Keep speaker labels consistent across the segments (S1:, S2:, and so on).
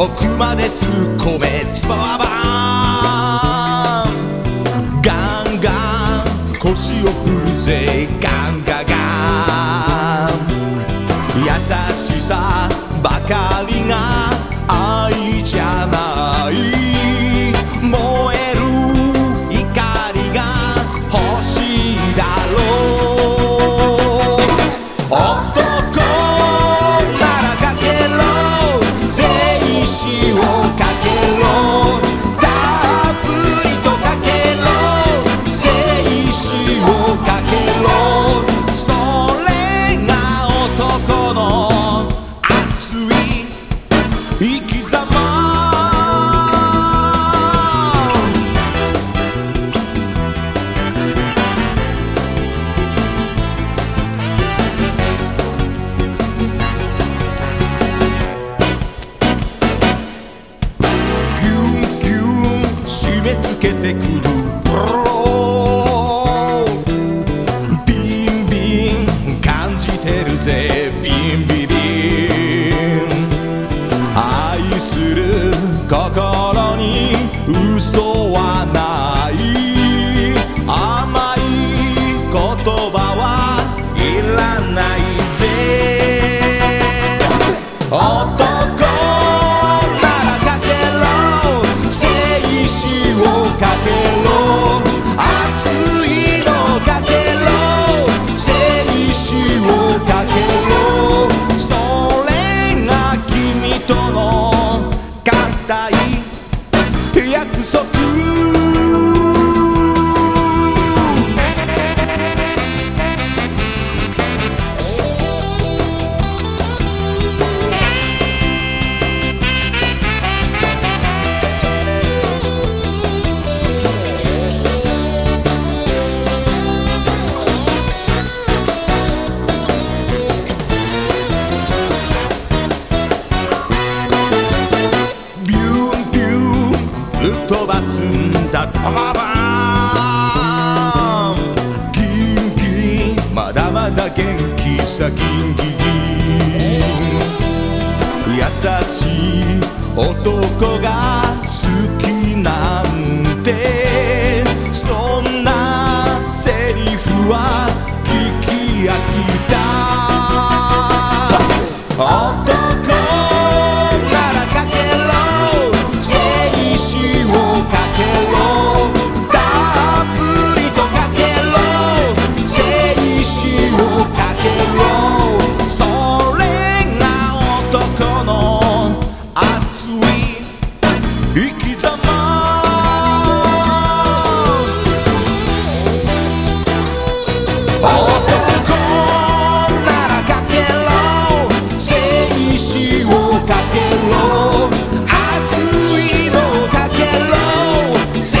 S1: 奥まで突っ込めつばばーンガンガン腰を振るぜガンガガン。優しさばかりがめ付けてくる。ブロービンビン感じてるぜ。ビンビビン。愛する心に嘘はない。甘い言葉はいらないぜ。飛ばすんだ。パパパンキンンまだまだ元気さキンキン優しい男が好きなんて。そんなセリフは聞き飽きた。生き様。男ならかけろ。静止をかけろ。熱いのかけろ。静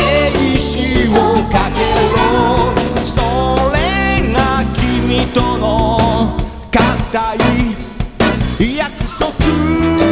S1: 止をかけろ。それが君との固い約束。